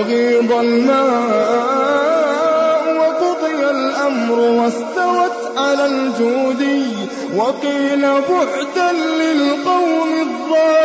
وغيض الماء وقضي الأمر واستوت على الجودي وقيل بعدا للقوم الظالمين